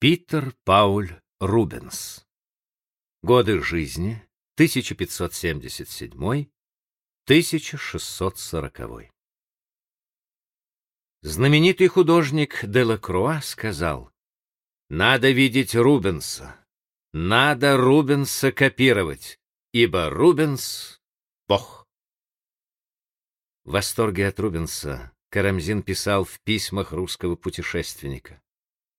Питер Пауль Рубенс. Годы жизни 1577-1640. Знаменитый художник Делакруа сказал, «Надо видеть Рубенса, надо Рубенса копировать, ибо Рубенс — Бог». В восторге от Рубенса Карамзин писал в письмах русского путешественника.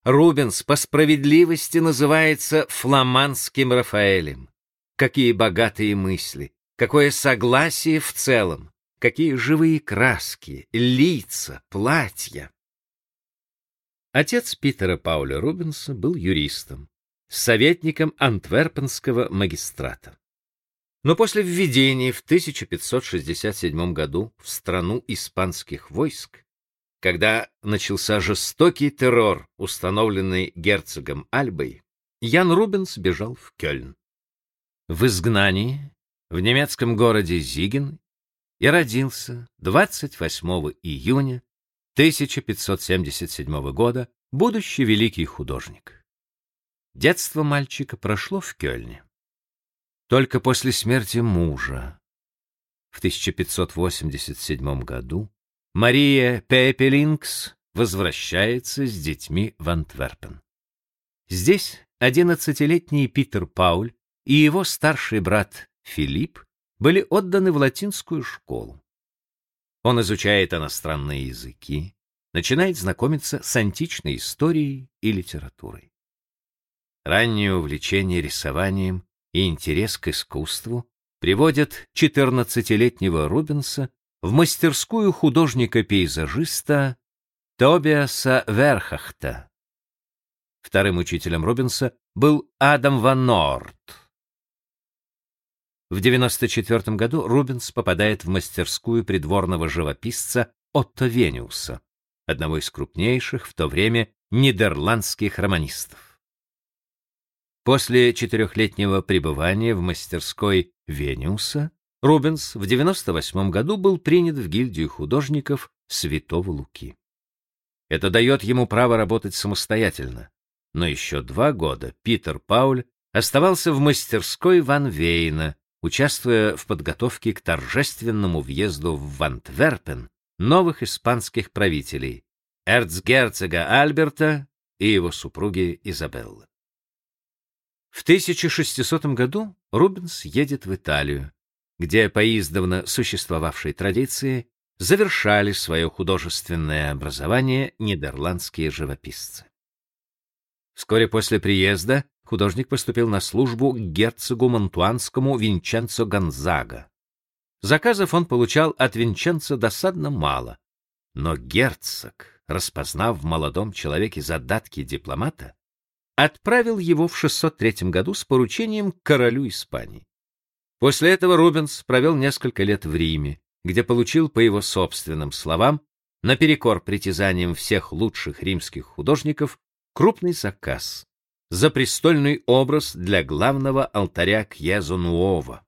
Рубенс по справедливости называется фламандским Рафаэлем. Какие богатые мысли, какое согласие в целом, какие живые краски, лица, платья. Отец Питера Пауля Рубенса был юристом, советником антверпенского магистрата. Но после введения в 1567 году в страну испанских войск когда начался жестокий террор, установленный герцогом Альбой, Ян Рубенс бежал в Кёльн. В изгнании в немецком городе Зиген и родился 28 июня 1577 года будущий великий художник. Детство мальчика прошло в Кёльне. Только после смерти мужа в 1587 году Мария Пепелингс возвращается с детьми в Антверпен. Здесь одиннадцатилетний Питер Пауль и его старший брат Филипп были отданы в латинскую школу. Он изучает иностранные языки, начинает знакомиться с античной историей и литературой. Раннее увлечение рисованием и интерес к искусству приводят 14-летнего Рубенса в мастерскую художника-пейзажиста Тобиаса Верхахта. Вторым учителем Рубенса был Адам ван Норт. В 94 году Рубенс попадает в мастерскую придворного живописца Отто Вениуса, одного из крупнейших в то время нидерландских романистов. После четырехлетнего пребывания в мастерской Вениуса Рубенс в 98 году был принят в гильдию художников Святого Луки. Это дает ему право работать самостоятельно. Но еще два года Питер Пауль оставался в мастерской Ван Вейна, участвуя в подготовке к торжественному въезду в Антверпен новых испанских правителей эрцгерцога Альберта и его супруги Изабеллы. В 1600 году Рубенс едет в Италию, где по издавна существовавшей традиции завершали свое художественное образование нидерландские живописцы. Вскоре после приезда художник поступил на службу к герцогу Монтуанскому Винченцо Гонзага. Заказов он получал от Винченцо досадно мало, но герцог, распознав в молодом человеке задатки дипломата, отправил его в 603 году с поручением к королю Испании. После этого Рубенс провел несколько лет в Риме, где получил, по его собственным словам, наперекор притязаниям всех лучших римских художников, крупный заказ за престольный образ для главного алтаря Кьезо Нуово.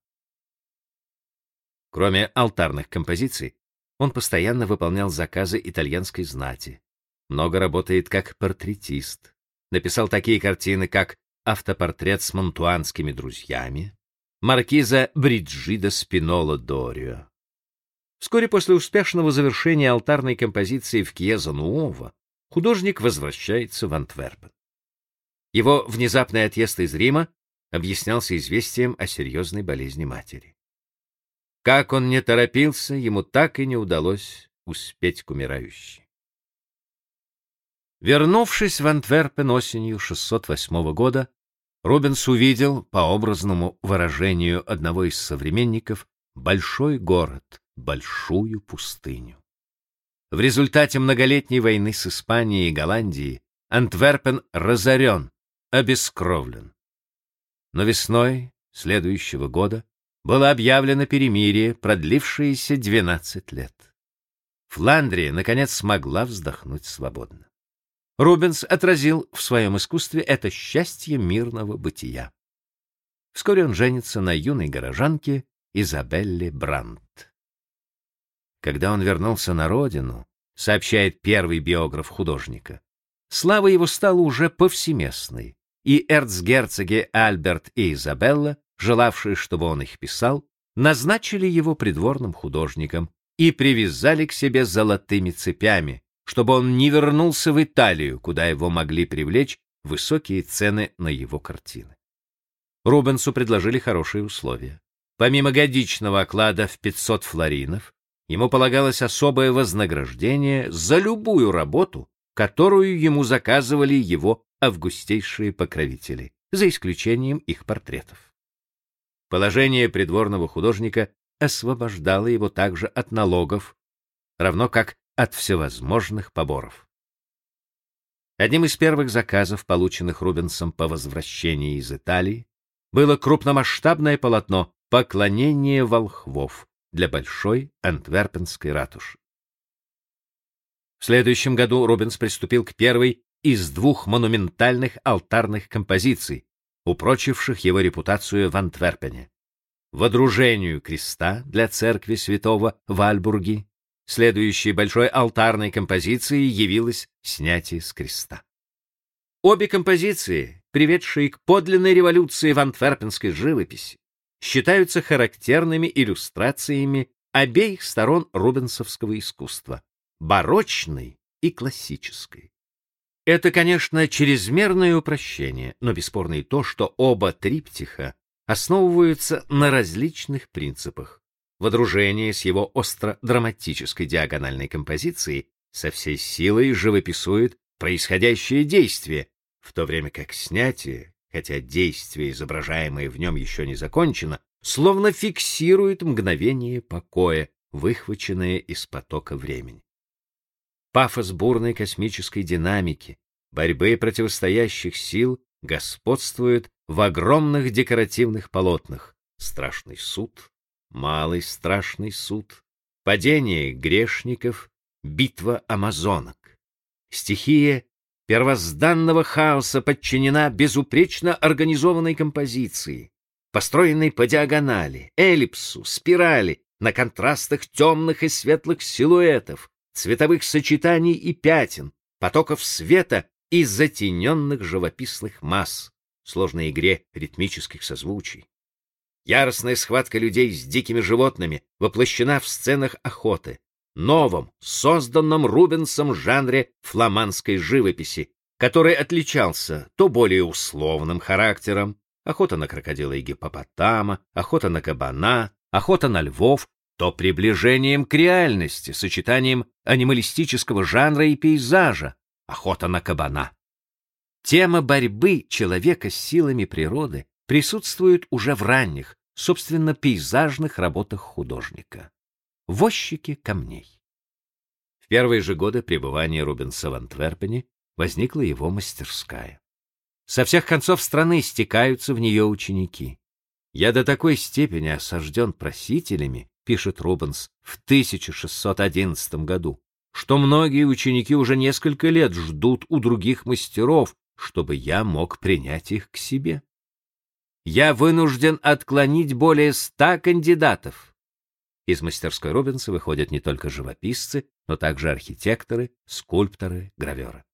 Кроме алтарных композиций, он постоянно выполнял заказы итальянской знати. Много работает как портретист. Написал такие картины, как «Автопортрет с монтуанскими друзьями», маркиза Бриджида Спинола Дорио. Вскоре после успешного завершения алтарной композиции в Кьеза Нуово художник возвращается в Антверпен. Его внезапный отъезд из Рима объяснялся известием о серьезной болезни матери. Как он не торопился, ему так и не удалось успеть к умирающей. Вернувшись в Антверпен осенью 608 года, Рубенс увидел, по образному выражению одного из современников, большой город, большую пустыню. В результате многолетней войны с Испанией и Голландией Антверпен разорен, обескровлен. Но весной следующего года было объявлено перемирие, продлившееся 12 лет. Фландрия, наконец, смогла вздохнуть свободно. Рубенс отразил в своем искусстве это счастье мирного бытия. Вскоре он женится на юной горожанке Изабелле Брандт. Когда он вернулся на родину, сообщает первый биограф художника, слава его стала уже повсеместной, и эрцгерцоги Альберт и Изабелла, желавшие, чтобы он их писал, назначили его придворным художником и привязали к себе золотыми цепями, чтобы он не вернулся в Италию, куда его могли привлечь высокие цены на его картины. Рубенсу предложили хорошие условия. Помимо годичного оклада в 500 флоринов, ему полагалось особое вознаграждение за любую работу, которую ему заказывали его августейшие покровители, за исключением их портретов. Положение придворного художника освобождало его также от налогов, равно как от всевозможных поборов. Одним из первых заказов, полученных Рубенсом по возвращении из Италии, было крупномасштабное полотно «Поклонение волхвов» для большой антверпенской ратуши. В следующем году Рубенс приступил к первой из двух монументальных алтарных композиций, упрочивших его репутацию в Антверпене. Водружению креста для церкви святого Вальбурги, следующей большой алтарной композицией явилось снятие с креста. Обе композиции, приведшие к подлинной революции в антверпенской живописи, считаются характерными иллюстрациями обеих сторон рубенсовского искусства — барочной и классической. Это, конечно, чрезмерное упрощение, но бесспорно и то, что оба триптиха основываются на различных принципах. Водружение с его остро-драматической диагональной композицией со всей силой живописует происходящее действие, в то время как снятие, хотя действие, изображаемое в нем еще не закончено, словно фиксирует мгновение покоя, выхваченное из потока времени. Пафос бурной космической динамики, борьбы противостоящих сил господствует в огромных декоративных полотнах. Страшный суд, малый страшный суд, падение грешников, битва амазонок. Стихия первозданного хаоса подчинена безупречно организованной композиции, построенной по диагонали, эллипсу, спирали, на контрастах темных и светлых силуэтов, цветовых сочетаний и пятен, потоков света и затененных живописных масс, сложной игре ритмических созвучий. Яростная схватка людей с дикими животными воплощена в сценах охоты, новом, созданном Рубенсом жанре фламандской живописи, который отличался то более условным характером, охота на крокодила и гиппопотама, охота на кабана, охота на львов, то приближением к реальности, сочетанием анималистического жанра и пейзажа, охота на кабана. Тема борьбы человека с силами природы присутствует уже в ранних, собственно, пейзажных работах художника возчики камней. В первые же годы пребывания Рубенса в Антверпене возникла его мастерская. Со всех концов страны стекаются в нее ученики. Я до такой степени осажден просителями, пишет Рубенс в 1611 году, что многие ученики уже несколько лет ждут у других мастеров, чтобы я мог принять их к себе. Я вынужден отклонить более ста кандидатов. Из мастерской Рубенса выходят не только живописцы, но также архитекторы, скульпторы, граверы.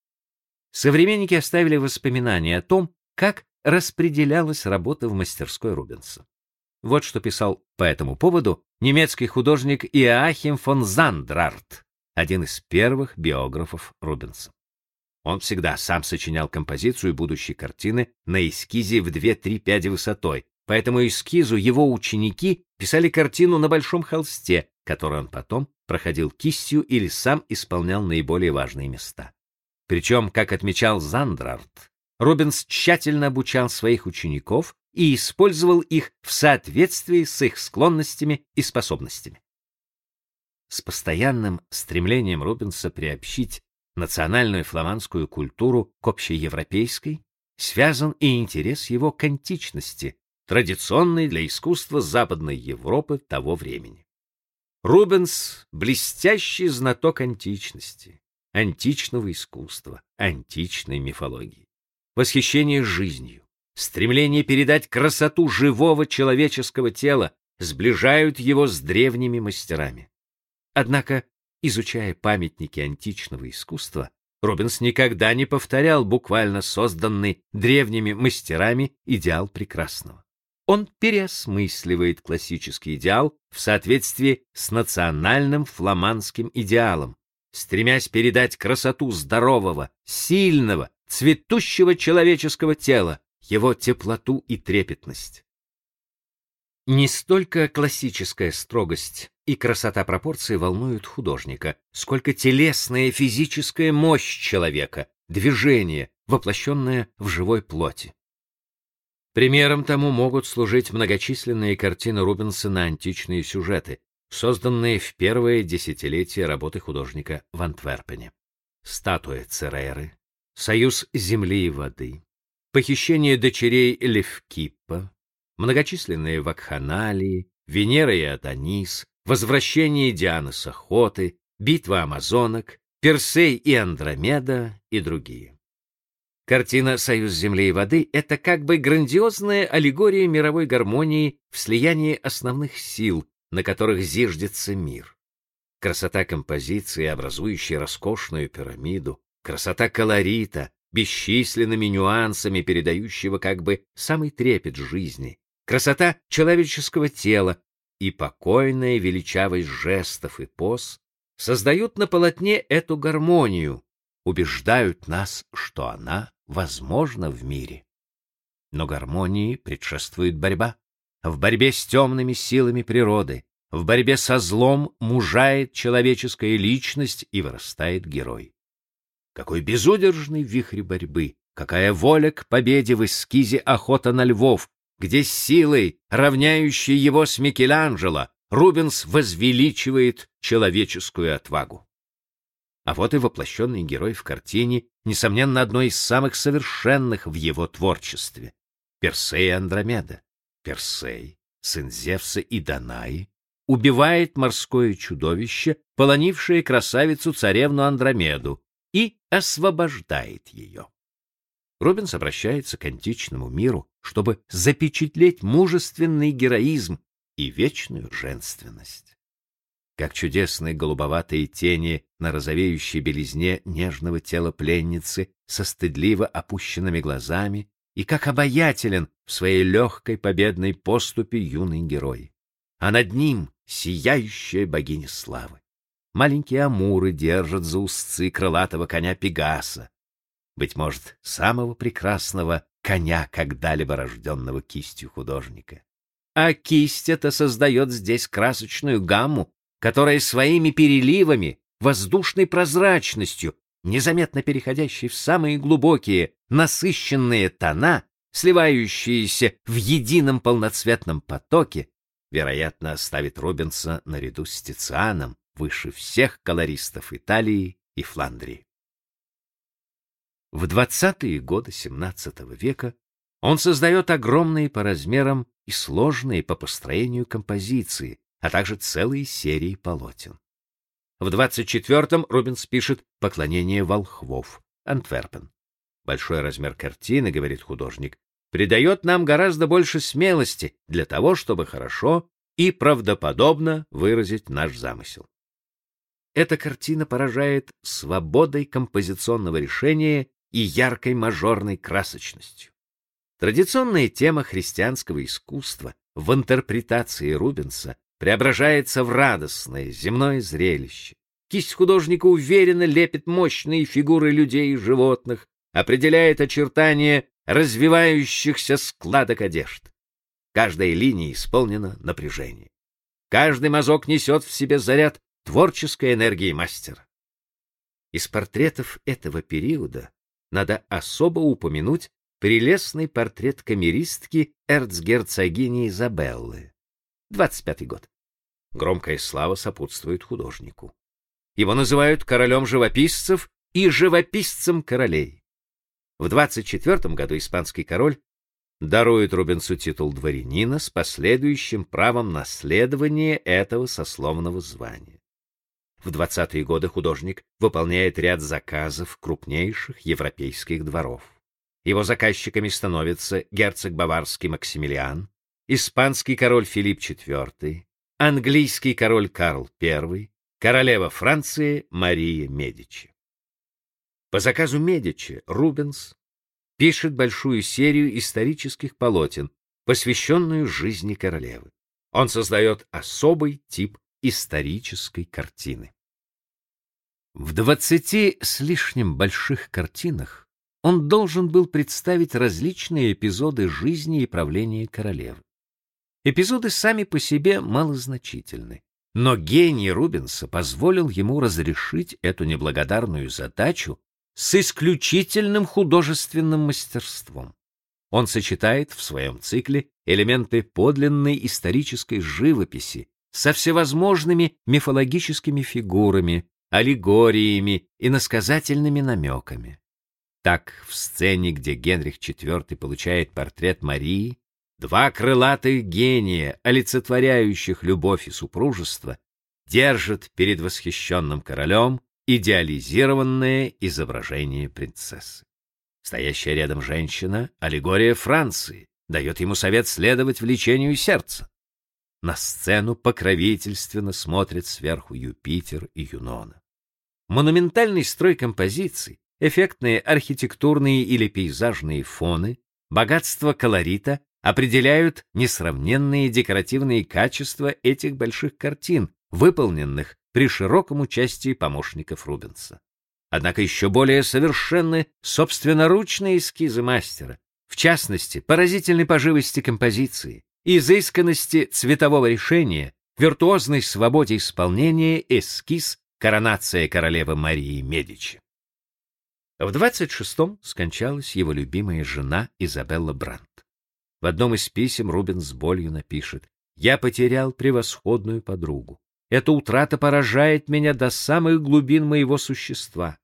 Современники оставили воспоминания о том, как распределялась работа в мастерской Рубенса. Вот что писал по этому поводу немецкий художник Иоахим фон Зандрарт, один из первых биографов Рубенса. Он всегда сам сочинял композицию будущей картины на эскизе в 2-3 пяди высотой, по этому эскизу его ученики писали картину на большом холсте, который он потом проходил кистью или сам исполнял наиболее важные места. Причем, как отмечал Зандрарт, Рубенс тщательно обучал своих учеников и использовал их в соответствии с их склонностями и способностями. С постоянным стремлением Рубенса приобщить национальную фламандскую культуру к общеевропейской связан и интерес его к античности, традиционной для искусства Западной Европы того времени. Рубенс — блестящий знаток античности, античного искусства, античной мифологии. Восхищение жизнью, стремление передать красоту живого человеческого тела сближают его с древними мастерами. Однако, изучая памятники античного искусства, Рубенс никогда не повторял буквально созданный древними мастерами идеал прекрасного. Он переосмысливает классический идеал в соответствии с национальным фламандским идеалом, стремясь передать красоту здорового, сильного, цветущего человеческого тела, его теплоту и трепетность. Не столько классическая строгость и красота пропорций волнуют художника, сколько телесная физическая мощь человека, движение, воплощенное в живой плоти. Примером тому могут служить многочисленные картины Рубенса на античные сюжеты, созданные в первое десятилетие работы художника в Антверпене. Статуя Цереры, Союз земли и воды, похищение дочерей Левкиппа, многочисленные вакханалии, Венера и Адонис, возвращение Дианы с охоты, битва амазонок, Персей и Андромеда и другие. Картина «Союз земли и воды» — это как бы грандиозная аллегория мировой гармонии в слиянии основных сил, на которых зиждется мир. Красота композиции, образующей роскошную пирамиду, красота колорита, бесчисленными нюансами передающего как бы самый трепет жизни, красота человеческого тела и покойная величавость жестов и поз создают на полотне эту гармонию, убеждают нас, что она возможна в мире. Но гармонии предшествует борьба. В борьбе с темными силами природы, в борьбе со злом мужает человеческая личность и вырастает герой. Какой безудержный вихрь борьбы, какая воля к победе в эскизе охота на львов, где силой, равняющей его с Микеланджело, Рубенс возвеличивает человеческую отвагу. А вот и воплощенный герой в картине, несомненно, одной из самых совершенных в его творчестве. Персей Андромеда. Персей, сын Зевса и Данаи, убивает морское чудовище, полонившее красавицу-царевну Андромеду, и освобождает ее. Рубенс обращается к античному миру, чтобы запечатлеть мужественный героизм и вечную женственность как чудесные голубоватые тени на розовеющей белизне нежного тела пленницы со стыдливо опущенными глазами, и как обаятелен в своей легкой победной поступе юный герой. А над ним сияющая богиня славы. Маленькие амуры держат за узцы крылатого коня Пегаса, быть может, самого прекрасного коня, когда-либо рожденного кистью художника. А кисть эта создает здесь красочную гамму, которая своими переливами, воздушной прозрачностью, незаметно переходящей в самые глубокие, насыщенные тона, сливающиеся в едином полноцветном потоке, вероятно, оставит Рубенса наряду с Тицианом выше всех колористов Италии и Фландрии. В 20-е годы XVII века он создает огромные по размерам и сложные по построению композиции, а также целые серии полотен. В 24-м Рубенс пишет «Поклонение волхвов», Антверпен. Большой размер картины, говорит художник, придает нам гораздо больше смелости для того, чтобы хорошо и правдоподобно выразить наш замысел. Эта картина поражает свободой композиционного решения и яркой мажорной красочностью. Традиционная тема христианского искусства в интерпретации Рубенса преображается в радостное земное зрелище. Кисть художника уверенно лепит мощные фигуры людей и животных, определяет очертания развивающихся складок одежд. Каждая линия исполнена напряжением. Каждый мазок несет в себе заряд творческой энергии мастера. Из портретов этого периода надо особо упомянуть прелестный портрет камеристки эрцгерцогини Изабеллы. 25 год. Громкая слава сопутствует художнику. Его называют королем живописцев и живописцем королей. В 24 году испанский король дарует Рубенсу титул дворянина с последующим правом наследования этого сословного звания. В 20-е годы художник выполняет ряд заказов крупнейших европейских дворов. Его заказчиками становятся герцог баварский Максимилиан, испанский король Филипп IV, английский король Карл I, королева Франции Мария Медичи. По заказу Медичи Рубенс пишет большую серию исторических полотен, посвященную жизни королевы. Он создает особый тип исторической картины. В двадцати с лишним больших картинах он должен был представить различные эпизоды жизни и правления королевы. Эпизоды сами по себе малозначительны, но гений Рубенса позволил ему разрешить эту неблагодарную задачу с исключительным художественным мастерством. Он сочетает в своем цикле элементы подлинной исторической живописи со всевозможными мифологическими фигурами, аллегориями и насказательными намеками. Так, в сцене, где Генрих IV получает портрет Марии, два крылатых гения, олицетворяющих любовь и супружество, держат перед восхищенным королем идеализированное изображение принцессы. Стоящая рядом женщина — аллегория Франции, дает ему совет следовать влечению сердца. На сцену покровительственно смотрят сверху Юпитер и Юнона. Монументальный строй композиций, эффектные архитектурные или пейзажные фоны, богатство колорита определяют несравненные декоративные качества этих больших картин, выполненных при широком участии помощников Рубенса. Однако еще более совершенны собственноручные эскизы мастера, в частности, поразительной по живости композиции, изысканности цветового решения, виртуозной свободе исполнения эскиз «Коронация королевы Марии Медичи». В 26-м скончалась его любимая жена Изабелла Брандт. В одном из писем Рубен с болью напишет «Я потерял превосходную подругу. Эта утрата поражает меня до самых глубин моего существа.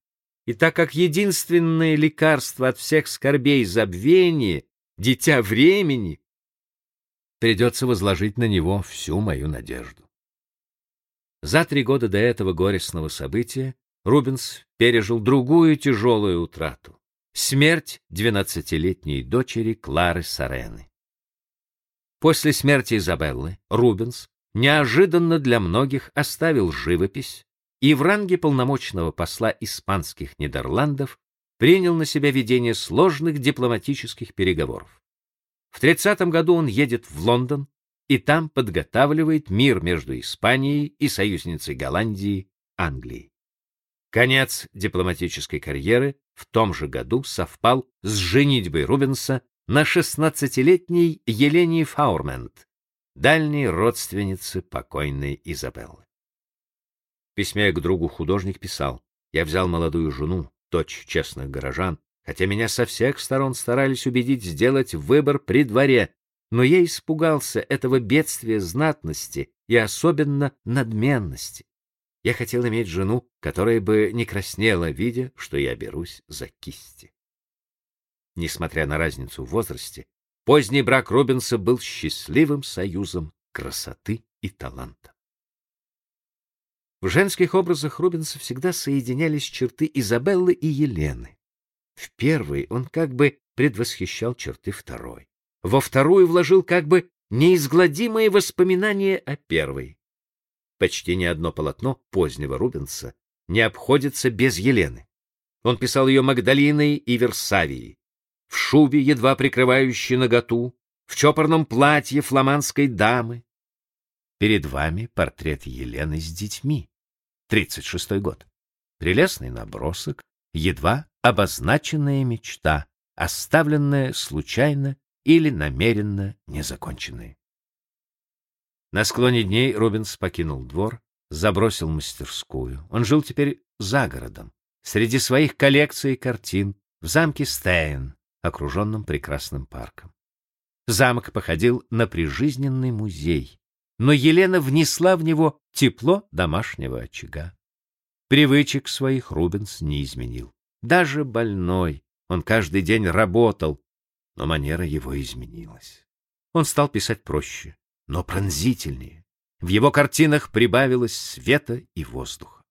И так как единственное лекарство от всех скорбей — забвение, дитя времени, придется возложить на него всю мою надежду. За три года до этого горестного события Рубенс пережил другую тяжелую утрату — смерть двенадцатилетней дочери Клары Сарены. После смерти Изабеллы Рубенс неожиданно для многих оставил живопись и в ранге полномочного посла испанских Нидерландов принял на себя ведение сложных дипломатических переговоров. В 30 году он едет в Лондон и там подготавливает мир между Испанией и союзницей Голландии Англией. Конец дипломатической карьеры в том же году совпал с женитьбой Рубенса на шестнадцатилетней Елене Фаурмент, дальней родственнице покойной Изабеллы. В письме к другу художник писал: "Я взял молодую жену, дочь честных горожан, хотя меня со всех сторон старались убедить сделать выбор при дворе, но я испугался этого бедствия знатности и особенно надменности. Я хотел иметь жену, которая бы не краснела, видя, что я берусь за кисти". Несмотря на разницу в возрасте, Поздний брак Рубенса был счастливым союзом красоты и таланта. В женских образах Рубенса всегда соединялись черты Изабеллы и Елены. В первой он как бы предвосхищал черты второй. Во вторую вложил как бы неизгладимые воспоминания о первой. Почти ни одно полотно позднего Рубенса не обходится без Елены. Он писал ее Магдалиной и Версавией, в шубе, едва прикрывающей наготу, в чопорном платье фламандской дамы. Перед вами портрет Елены с детьми. 36 год. Прелестный набросок, едва обозначенная мечта, оставленная случайно или намеренно незаконченная. На склоне дней Рубенс покинул двор, забросил мастерскую. Он жил теперь за городом, среди своих коллекций картин, в замке Стейн, окруженном прекрасным парком. Замок походил на прижизненный музей, но Елена внесла в него тепло домашнего очага. Привычек своих Рубенс не изменил. Даже больной, он каждый день работал, но манера его изменилась. Он стал писать проще, но пронзительнее. В его картинах прибавилось света и воздуха.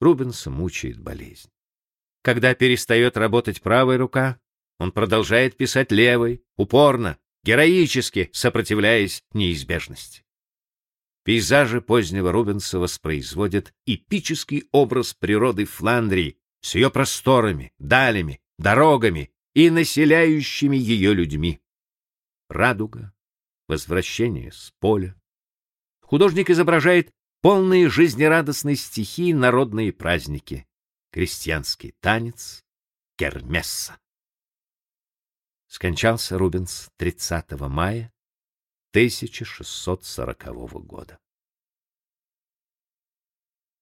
Рубенса мучает болезнь. Когда перестает работать правая рука, он продолжает писать левой, упорно, героически сопротивляясь неизбежности. Пейзажи позднего Рубенса воспроизводят эпический образ природы Фландрии, с ее просторами, далями, дорогами и населяющими ее людьми. Радуга, возвращение с поля. Художник изображает полные жизнерадостной стихии народные праздники, крестьянский танец, кермесса. Скончался Рубенс 30 мая 1640 года.